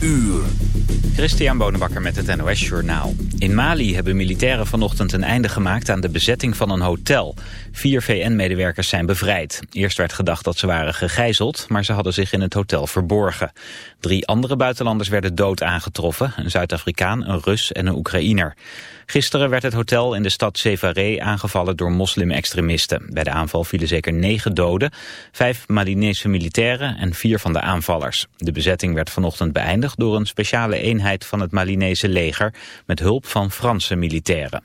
uur. Christian Bonenbakker met het NOS Journaal. In Mali hebben militairen vanochtend een einde gemaakt aan de bezetting van een hotel. Vier VN-medewerkers zijn bevrijd. Eerst werd gedacht dat ze waren gegijzeld, maar ze hadden zich in het hotel verborgen. Drie andere buitenlanders werden dood aangetroffen. Een Zuid-Afrikaan, een Rus en een Oekraïner. Gisteren werd het hotel in de stad Sévaré aangevallen door moslim-extremisten. Bij de aanval vielen zeker negen doden, vijf Malinese militairen en vier van de aanvallers. De bezetting werd vanochtend beëindigd door een speciale eenheid van het Malinese leger met hulp van Franse militairen.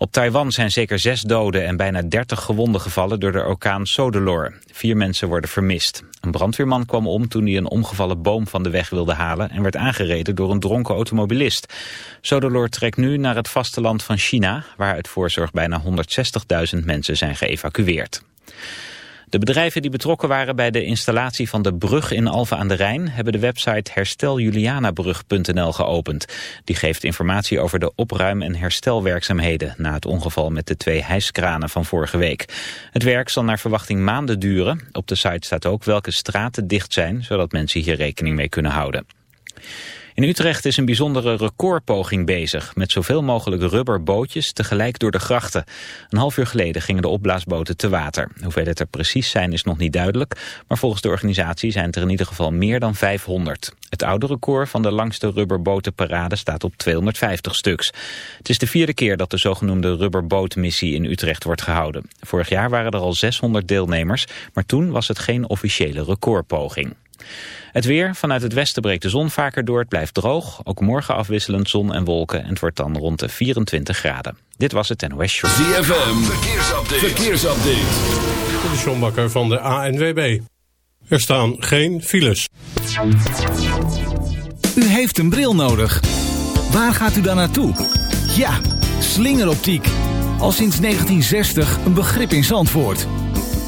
Op Taiwan zijn zeker zes doden en bijna dertig gewonden gevallen door de orkaan Sodelor. Vier mensen worden vermist. Een brandweerman kwam om toen hij een omgevallen boom van de weg wilde halen en werd aangereden door een dronken automobilist. Sodelor trekt nu naar het vasteland van China, waar uit voorzorg bijna 160.000 mensen zijn geëvacueerd. De bedrijven die betrokken waren bij de installatie van de brug in Alphen aan de Rijn hebben de website hersteljulianabrug.nl geopend. Die geeft informatie over de opruim- en herstelwerkzaamheden na het ongeval met de twee hijskranen van vorige week. Het werk zal naar verwachting maanden duren. Op de site staat ook welke straten dicht zijn, zodat mensen hier rekening mee kunnen houden. In Utrecht is een bijzondere recordpoging bezig... met zoveel mogelijk rubberbootjes tegelijk door de grachten. Een half uur geleden gingen de opblaasboten te water. Hoeveel het er precies zijn is nog niet duidelijk... maar volgens de organisatie zijn het er in ieder geval meer dan 500. Het oude record van de langste rubberbotenparade staat op 250 stuks. Het is de vierde keer dat de zogenoemde rubberbootmissie in Utrecht wordt gehouden. Vorig jaar waren er al 600 deelnemers... maar toen was het geen officiële recordpoging. Het weer, vanuit het westen breekt de zon vaker door. Het blijft droog, ook morgen afwisselend zon en wolken. En het wordt dan rond de 24 graden. Dit was het NOS Show. ZFM, verkeersupdate. verkeersupdate. De Sjombakker van de ANWB. Er staan geen files. U heeft een bril nodig. Waar gaat u dan naartoe? Ja, slingeroptiek. Al sinds 1960 een begrip in Zandvoort.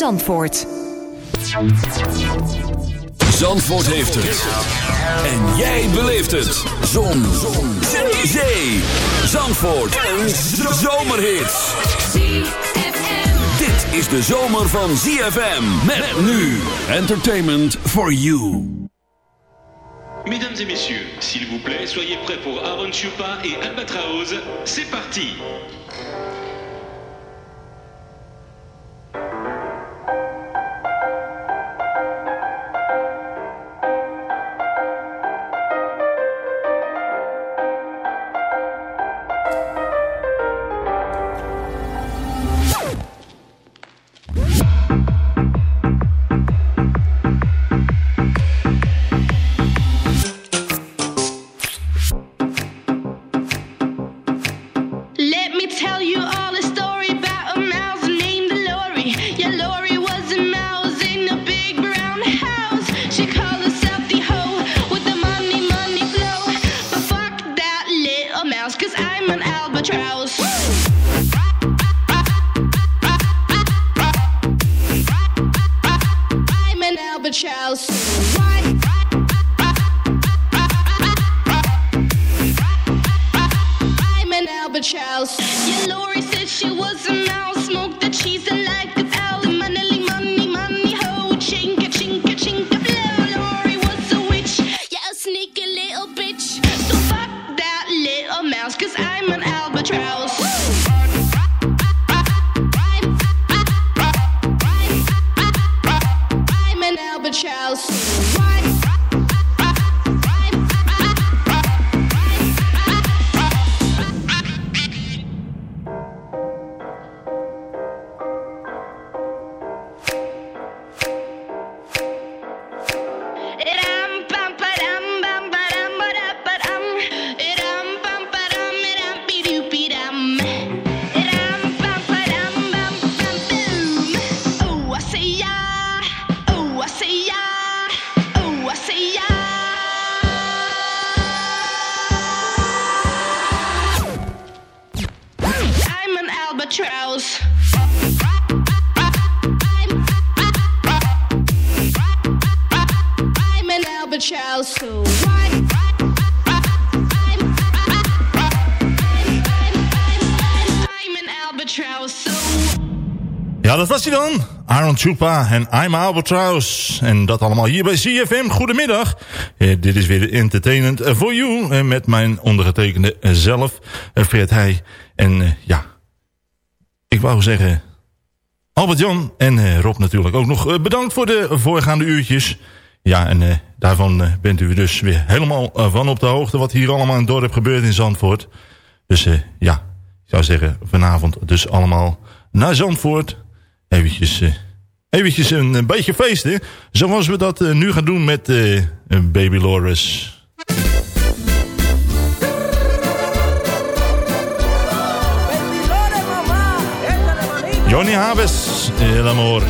Zandvoort. Zandvoort heeft het. En jij beleeft het. Zon. Zon. Zee. Zee. Zandvoort. Een zomerhit. Dit is de zomer van ZFM. Met nu. Entertainment for you. Mesdames et messieurs, s'il vous plaît, soyez prêts pour Aaron Chupa et Albatraoz. C'est parti Ja, dat was hij dan. Aaron Chupa en I'm Albatross. En dat allemaal hier bij CFM. Goedemiddag. Eh, dit is weer de Entertainment for eh, You. Eh, met mijn ondergetekende eh, zelf, Fred Heij. En eh, ja, ik wou zeggen... Albert-Jan en Rob natuurlijk ook nog bedankt voor de voorgaande uurtjes. Ja, en daarvan bent u dus weer helemaal van op de hoogte... wat hier allemaal in het dorp gebeurt in Zandvoort. Dus ja, ik zou zeggen vanavond dus allemaal naar Zandvoort eventjes, eh, eventjes een, een, beetje feesten. Zoals we dat eh, nu gaan doen met eh, Baby Loris. Johnny Habes, el amor.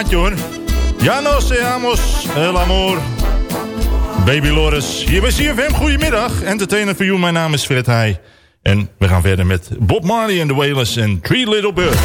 Plaatje hoor. Ja, no seamos el amor. Baby Loris, hier bij CFM. Goedemiddag. Entertainer for you, mijn naam is Fred Heij. En we gaan verder met Bob Marley en the Wailers en Three Little Birds.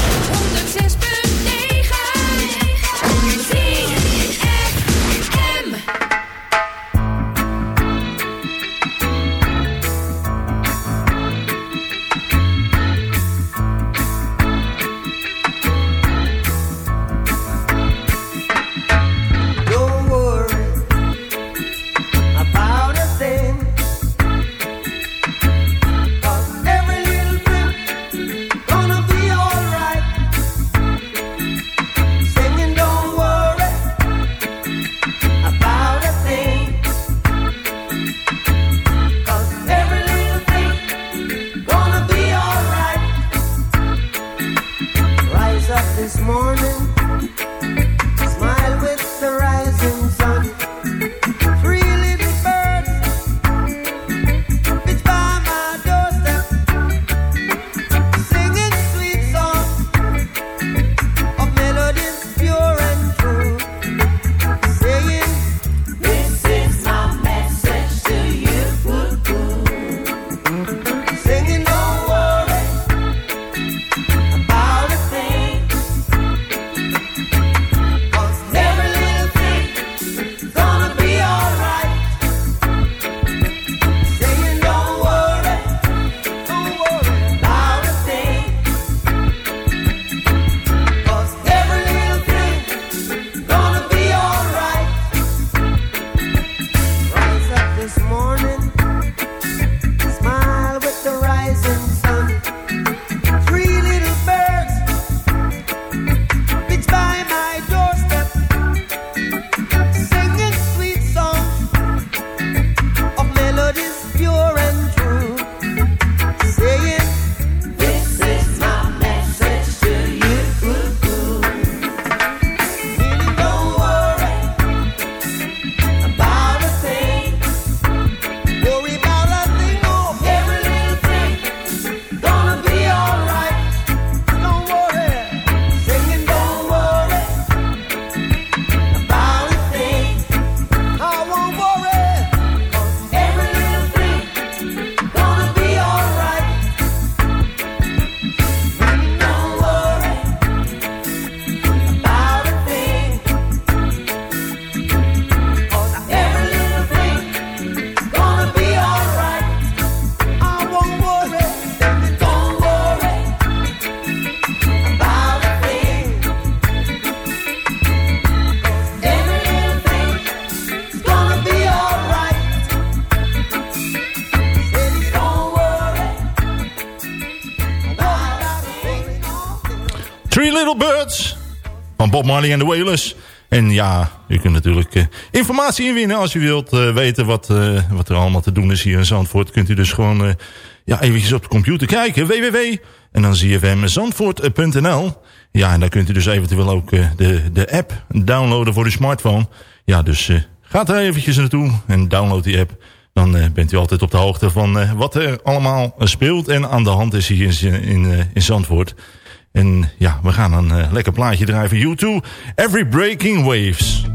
Bob Marley en de Wailers. En ja, u kunt natuurlijk eh, informatie inwinnen als u wilt eh, weten wat, eh, wat er allemaal te doen is hier in Zandvoort. Kunt u dus gewoon ja, eventjes op de computer kijken. www. En dan zfmzandvoort.nl. Ja, en dan kunt u dus eventueel ook de, de app downloaden voor uw smartphone. Ja, dus gaat er eventjes naartoe en download die app. Dan bent u altijd op de hoogte van wat er allemaal speelt en aan de hand is hier in, in, in Zandvoort. En ja, we gaan een eh, lekker plaatje draaien van U2. Every Breaking Waves.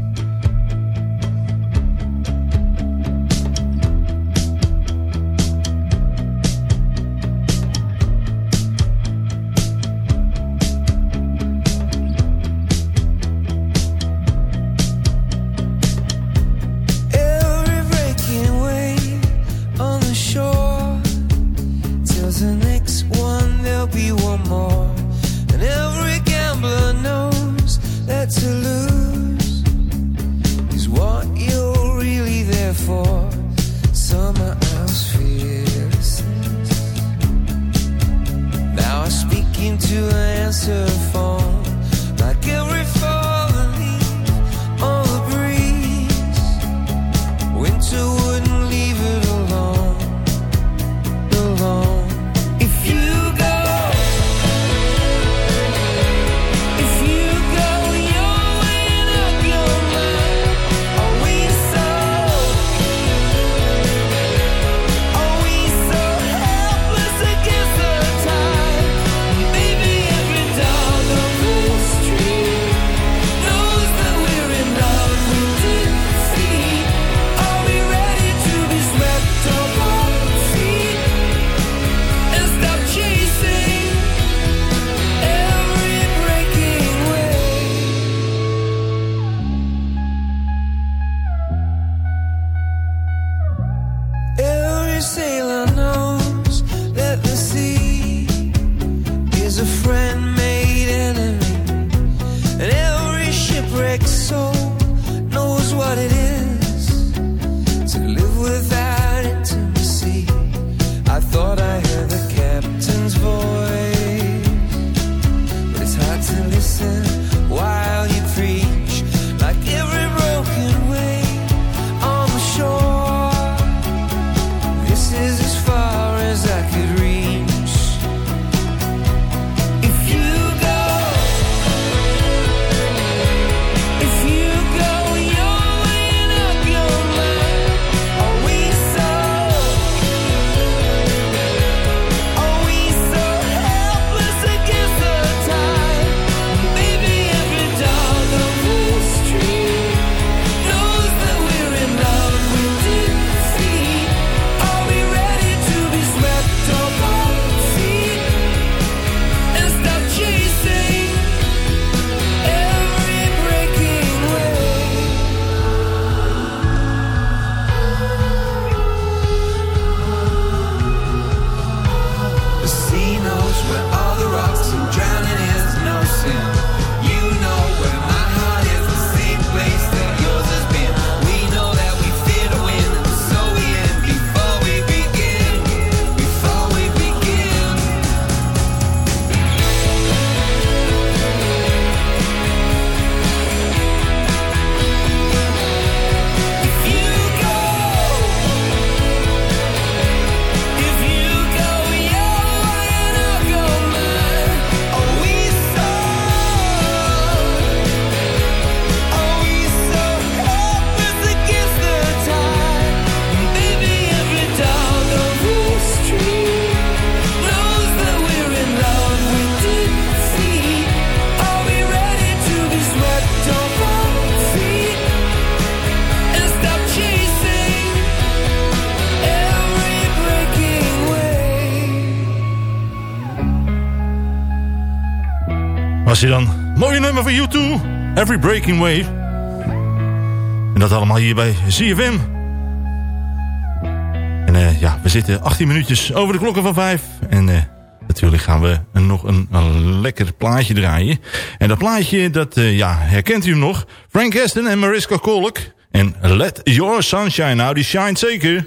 love. hij dan. Mooie nummer van U2. Every Breaking Wave. En dat allemaal hier bij ZFM. En eh, ja, we zitten 18 minuutjes over de klokken van 5. En eh, natuurlijk gaan we nog een, een, lekker plaatje draaien. En dat plaatje, dat, eh, ja, herkent u hem nog? Frank Aston en Mariska Kolk. En Let Your Sunshine, nou die shine zeker.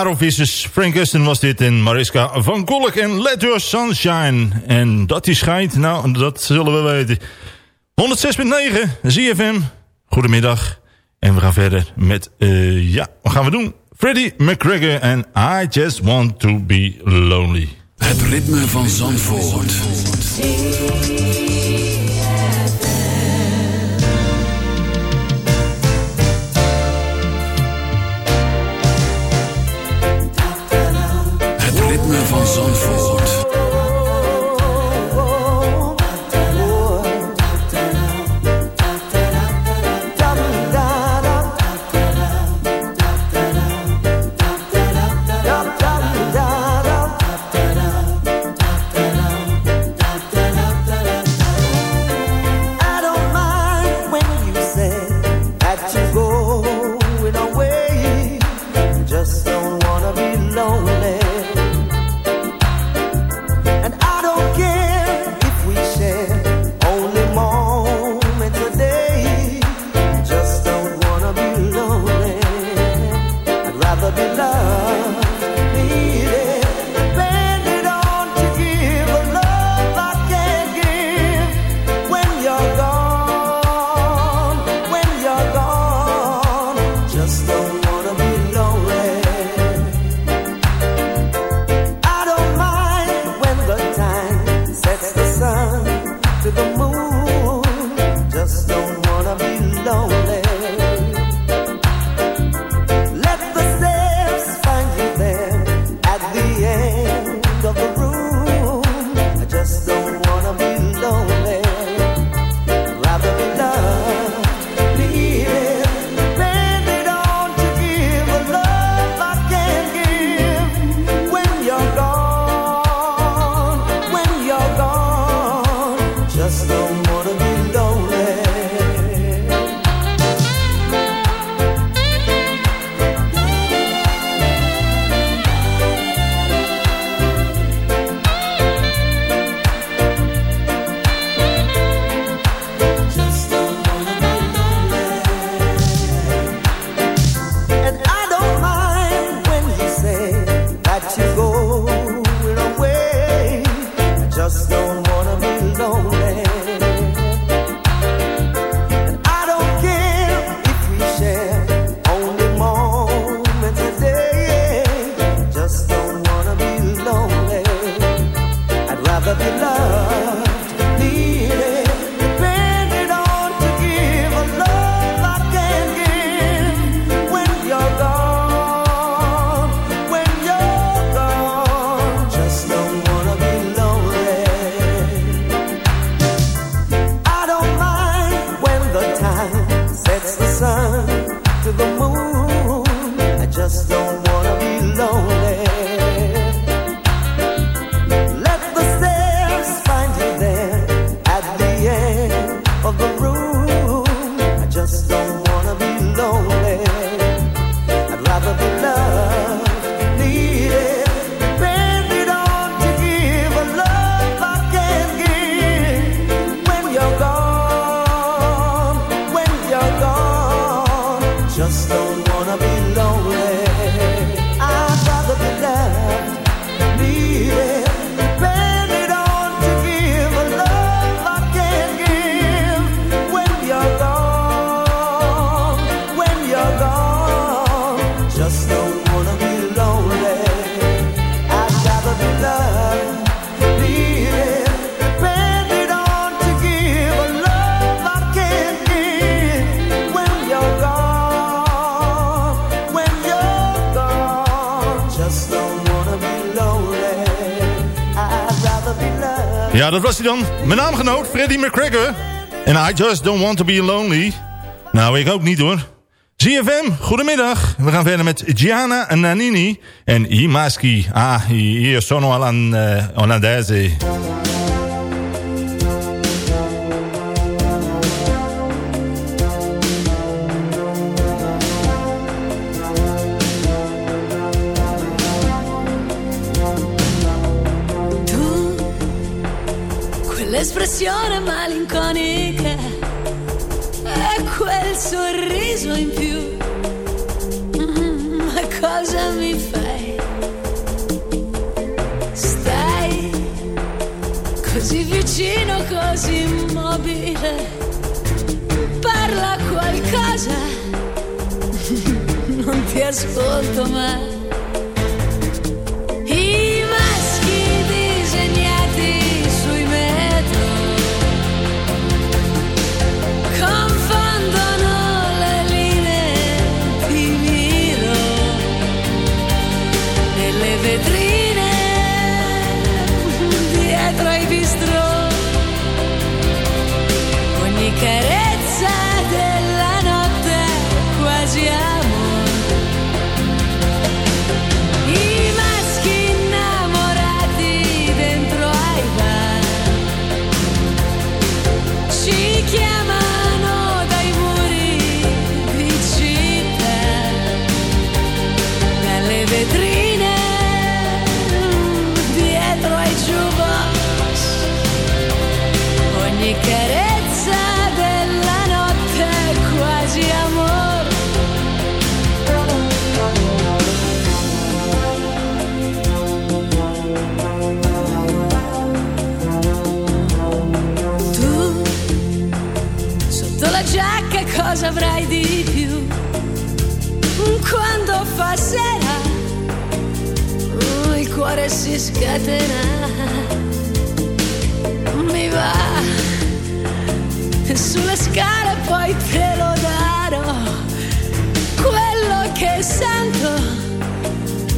Parelvissers, Frank Weston was dit en Mariska van Kolk en Let Your Sunshine. En dat die schijnt, nou dat zullen we weten. 106.9, ZFM, goedemiddag. En we gaan verder met, eh, ja, wat gaan we doen? Freddie McGregor en I Just Want To Be Lonely. Het ritme van Zandvoort. Stimme van Zandvoort. Dat was hij dan. Mijn naamgenoot, Freddie McGregor. En I just don't want to be lonely. Nou, ik ook niet hoor. ZFM, goedemiddag. We gaan verder met Gianna Nannini en Imaski. Ah, hier sono Alan, uh, olandese. Quell'espressione malinconica e quel sorriso in più. Mm, ma cosa mi fai? Stai così vicino, così immobile. Parla qualcosa, non ti ascolto mai. La giacca cosa avrai di più? Quando oh, il cuore si scatena. Mi va sulle scale poi te lo darò. Quello che sento,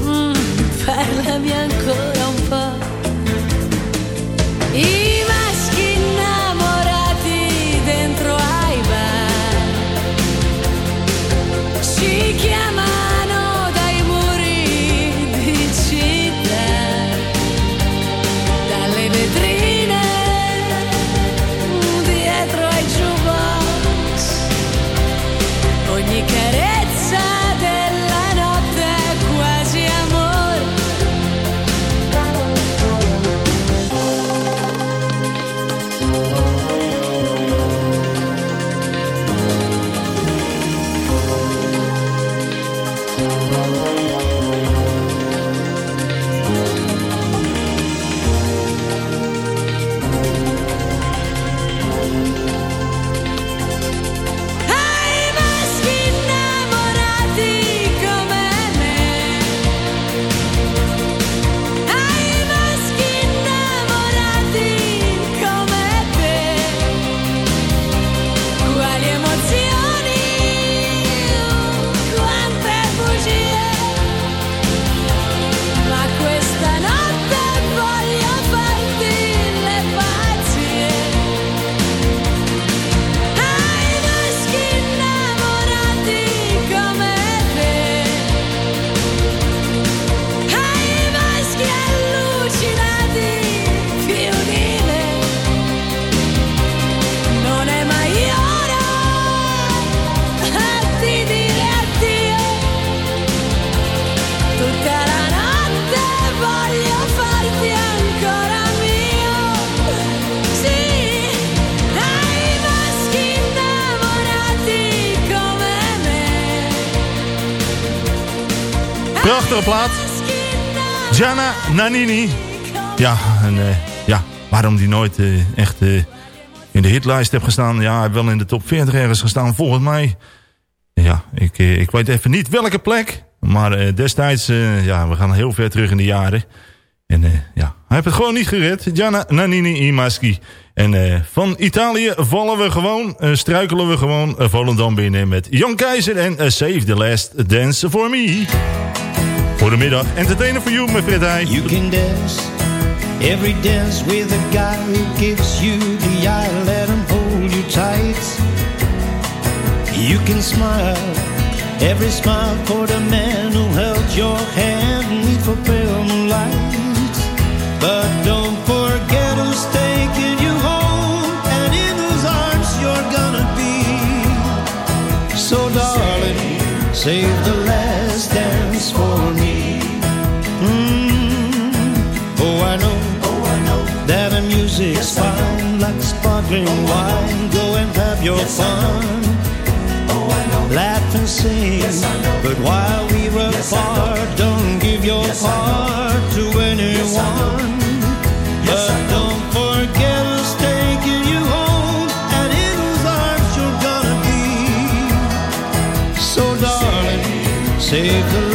mm, parlami ancora Prachtige plaat. Gianna Nannini. Ja, en eh, ja, waarom die nooit eh, echt eh, in de hitlijst heeft gestaan. Ja, wel in de top 40 ergens gestaan, volgens mij. Ja, ik, ik weet even niet welke plek. Maar destijds, ja, we gaan heel ver terug in de jaren. En ja, hij heeft het gewoon niet gered. Gianna Nannini Imaschi. En van Italië vallen we gewoon, struikelen we gewoon Volendam binnen met Jan Keizer en Save the Last Dance for Me. Goedemiddag, entertainer for you, mijn Fred Heij. You can dance every dance with a guy who gives you the eye, let him hold you tight. You can smile every smile for the man who held your hand need for pale moonlight. But don't forget who's taking you home and in whose arms you're gonna be. So darling, save the last That the music's fine like sparkling wine. Go and have your fun. Oh, Laugh and sing, but while we were apart, don't give your heart to anyone. But don't forget who's taking you home and in whose arms you're gonna be. So darling, save the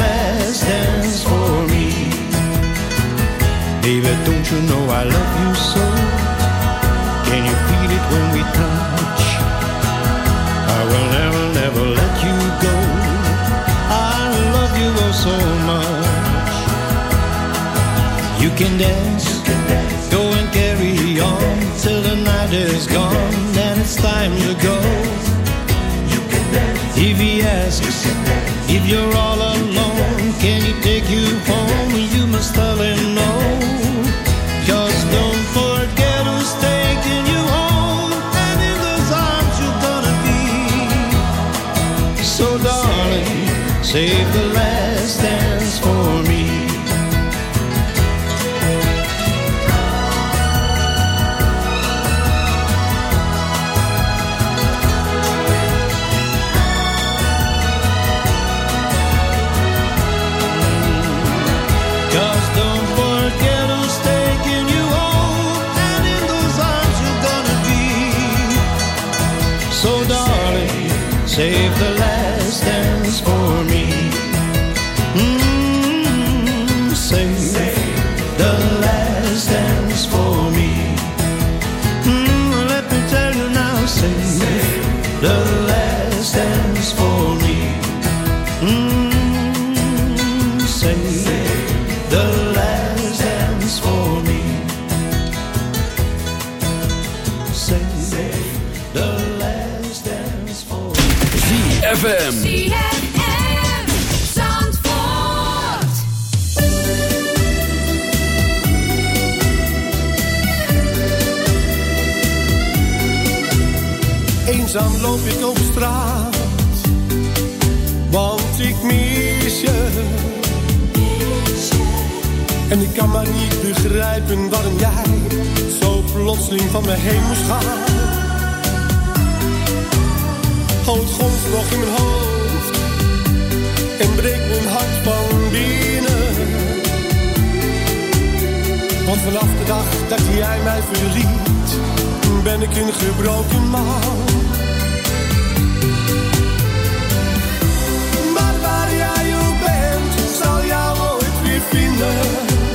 you know I love you so? Can you feel it when we touch? I will never, never let you go. I love you oh so much. You can dance, go and carry on till the night is gone and it's time to go. If he asks if you're all Eenzaam loop ik op straat, want ik mis je. En ik kan maar niet begrijpen waarom jij zo plotseling van me heen moest gaan. Het gonst nog in mijn hoofd en breekt mijn hart van binnen. Want vanaf de dag dat jij mij verliet, ben ik een gebroken man. Ooit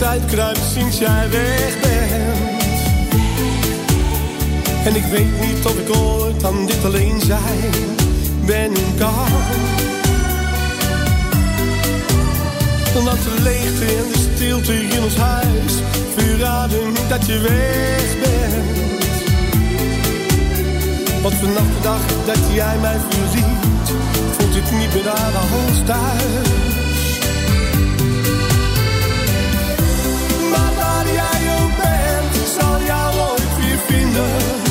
tijd kruipt sinds jij weg bent. En ik weet niet of ik ooit aan dit alleen zijn ben kan. Want de leegte en de stilte in ons huis verraden dat je weg bent. Want vanaf de dag dat jij mij verliet, voelt het niet meer aan als thuis. zal jou ooit weer vinden.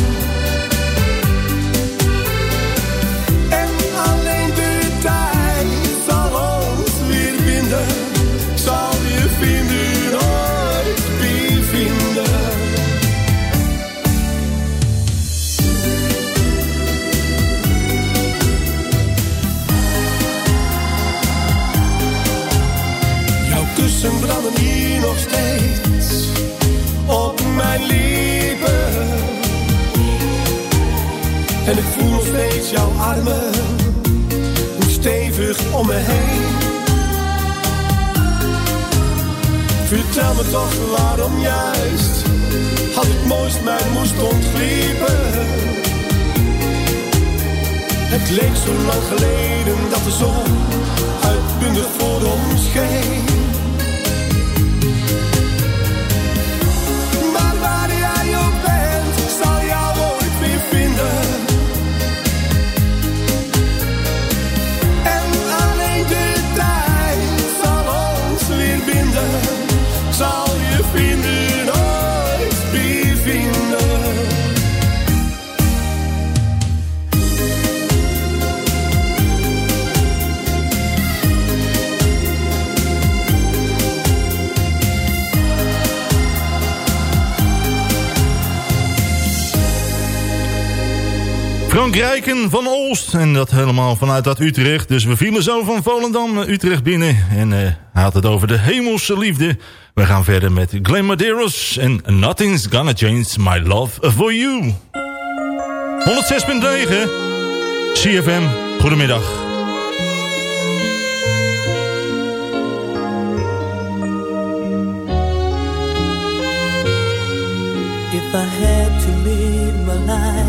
En dat helemaal vanuit dat Utrecht. Dus we vielen zo van Volendam naar Utrecht binnen. En uh, had het over de hemelse liefde. We gaan verder met Glenn Medeiros. En Nothing's Gonna Change My Love For You. 106.9 CFM. Goedemiddag. If I had to leave my life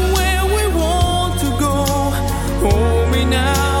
Hold me now.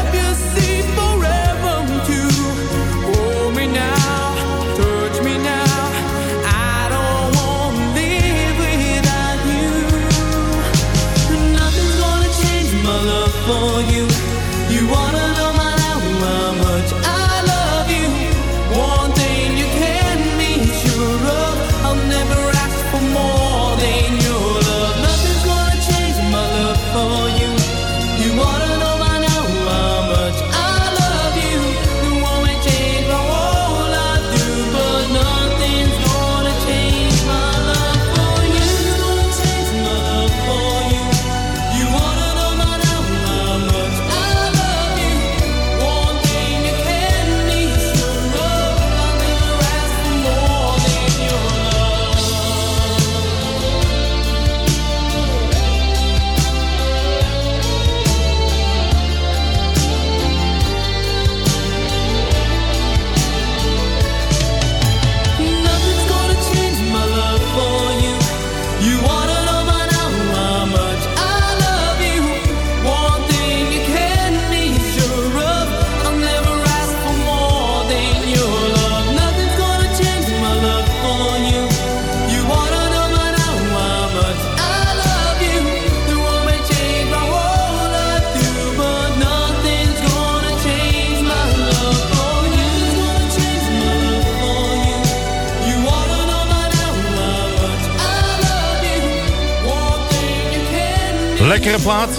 plaat.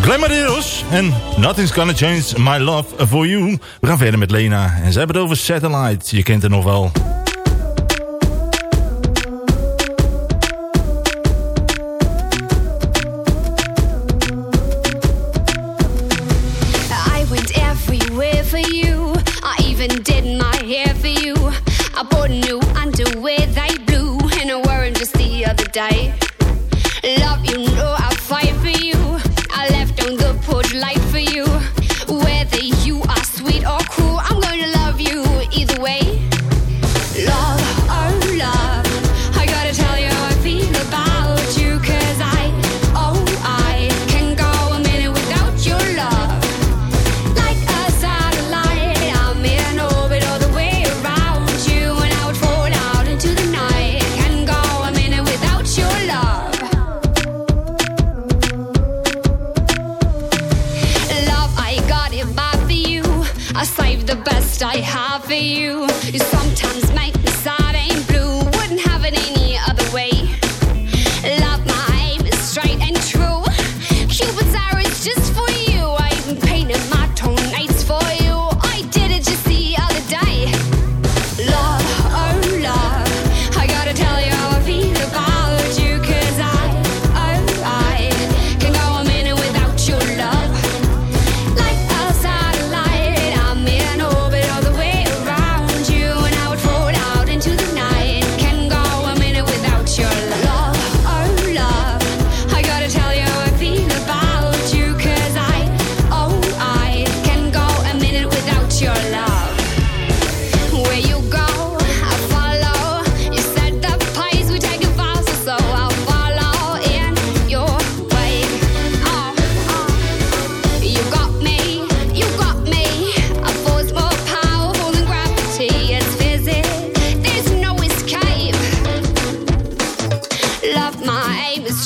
Glamour Heroes en Nothing's Gonna Change My Love For You. We gaan verder met Lena en ze hebben het over Satellite. Je kent haar nog wel. I went everywhere for you. I even did my hair for you. I bought new underwear, they blew And I wore just the other day.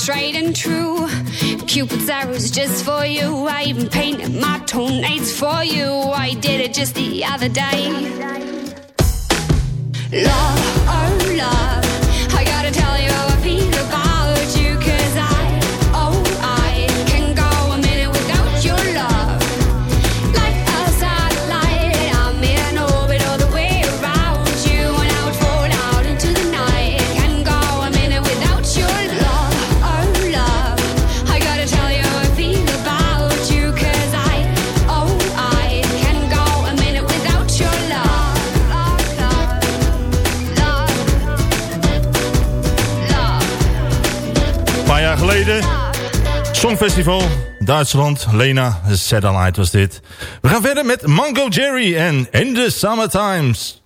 straight and true. Cupid's arrows just for you. I even painted my toenails for you. I did it just the other day. Love, oh love. Festival, Duitsland, Lena, Satellite was dit. We gaan verder met Mango Jerry en In the Summer Times.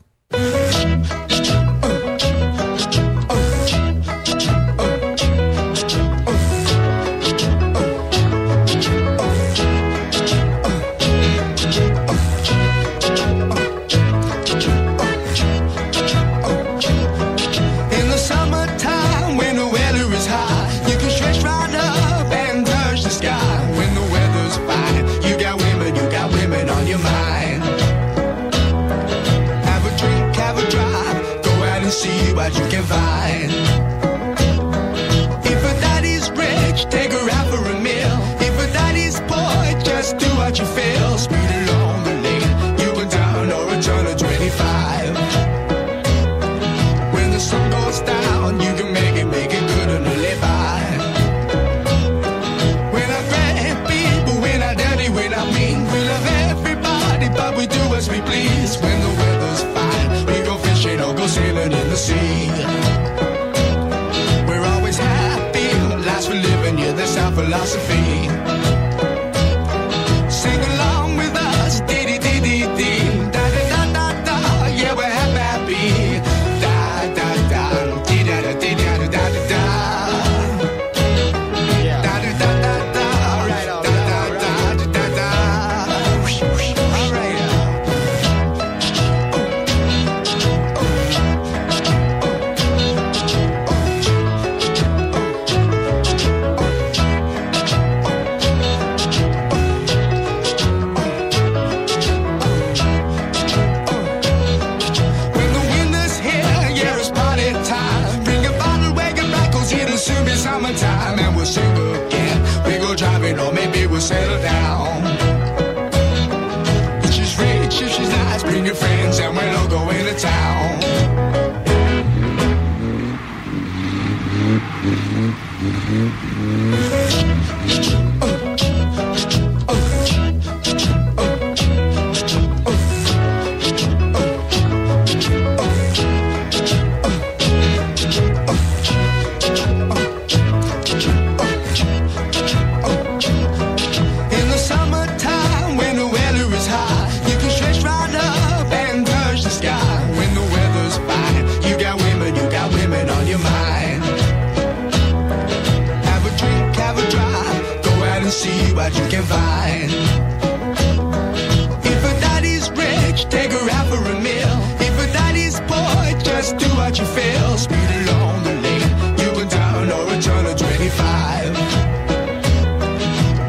What you feel. Speed along the lane, you can down or a turn of 25.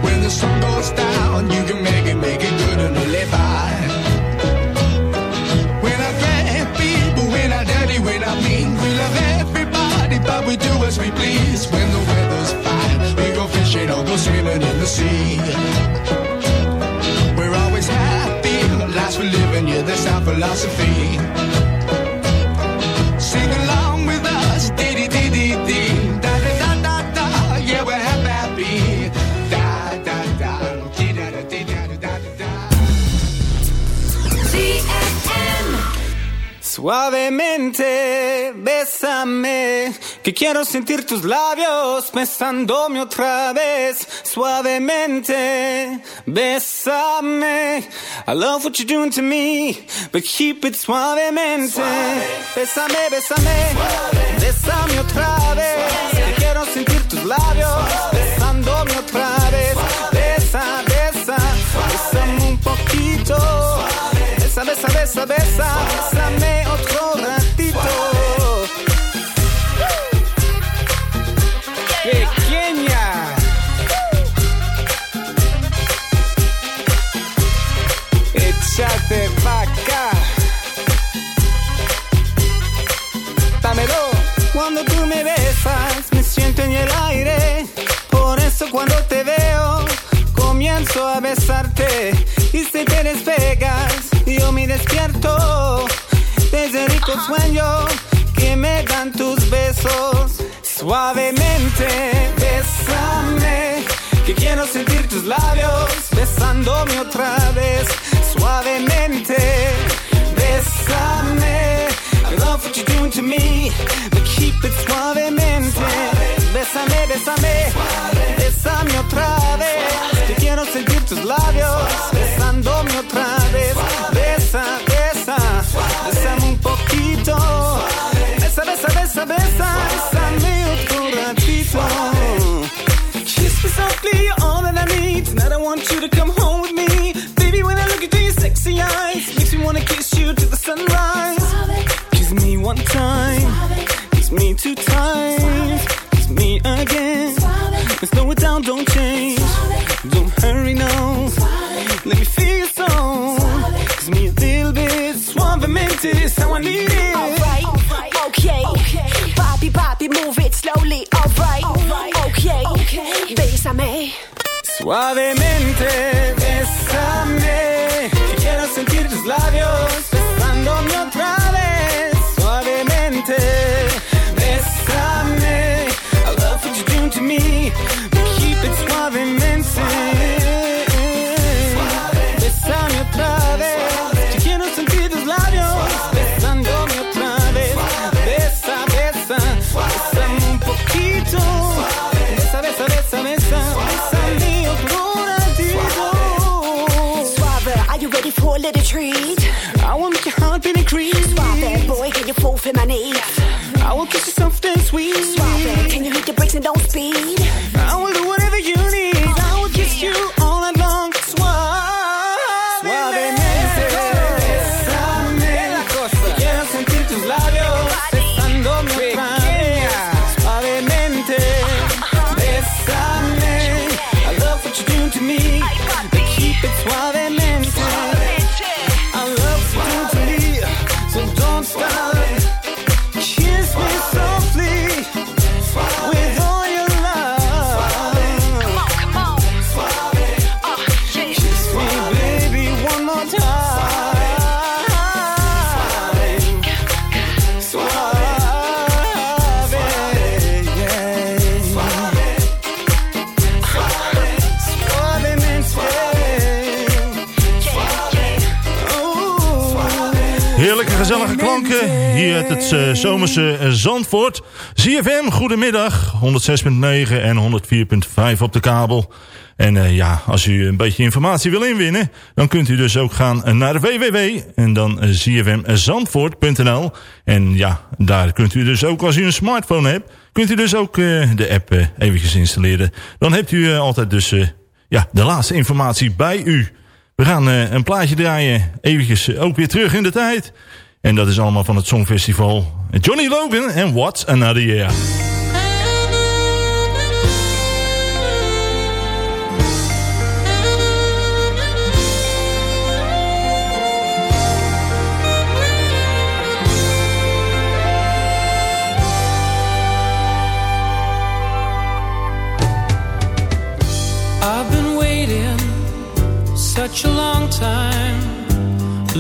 When the sun goes down, you can make it, make it good and live by. When I grab people, when I dirty, when I mean, we love everybody, but we do as we please. When the weather's fine, we go fishing or go swimming in the sea. We're always happy, life's for living, yeah, that's our philosophy. Suavemente, bésame, que quiero sentir tus labios besándome otra vez. Suavemente, bésame. I love what you're doing to me, but keep it suavemente. Bésame, bésame, bésame otra vez. Que quiero sentir tus labios besándome otra vez. Besa, besa, bésame un poquito. Besa, besa, besa, besa, bésame Cuando te veo, comienzo a besarte. Y si te despegas, yo me despierto. Desde rico sueño que me dan tus besos. Suavemente, bésame. Que quiero sentir tus labios besándome otra vez. Suavemente, bésame. I love what you're doing to me, but keep it suavemente. Bésame, bésame, bésame otra vez. Besa, besa, bésame un poquito. Besa, besa, besa, besa, bésame otro ratito. Kiss me softly, you're all that I need. Tonight I want you to come home with me. Baby, when I look into your sexy eyes, makes me wanna kiss you to the sunrise. Kiss me one time, kiss me two times, kiss me again. Slow it down, don't change, need it. Alright, okay. Bobby, Bobby, move it slowly. Alright, okay. Bésame. Suavemente, bésame. Que quiero sentir tus labios little treat? I will make your heart beat increase. Suave, boy, can you fall for my knees? I will kiss you soft and sweet. Suave, can hier uit het eh, zomerse eh, Zandvoort. ZFM, goedemiddag. 106.9 en 104.5 op de kabel. En eh, ja, als u een beetje informatie wil inwinnen... dan kunt u dus ook gaan naar www... en dan zfmzandvoort.nl. En ja, daar kunt u dus ook, als u een smartphone hebt... kunt u dus ook de app eventjes installeren. Dan hebt u altijd dus ja, de laatste informatie bij u. We gaan een plaatje draaien, eventjes ook weer terug in de tijd. En dat is allemaal van het Songfestival. Johnny Logan en What's Another Year. I've been waiting such a long time,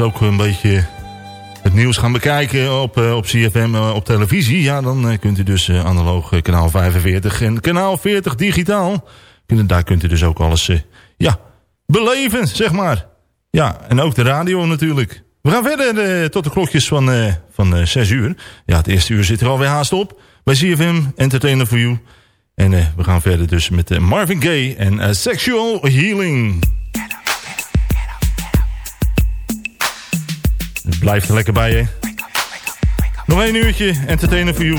Ook een beetje het nieuws gaan bekijken op, eh, op CFM eh, op televisie? Ja, dan eh, kunt u dus analoog kanaal 45 en kanaal 40 digitaal. Daar kunt u dus ook alles ja, beleven, zeg maar. Ja, en ook de radio natuurlijk. We gaan verder tot de klokjes van, van eh 6 uur. Ja, het eerste uur zit er alweer haast op. Bij CFM, Entertainer for You. En we gaan verder dus met Marvin Gaye en Sexual Healing. Er lekker bij, hè? Nog één uurtje, Entertainer for You.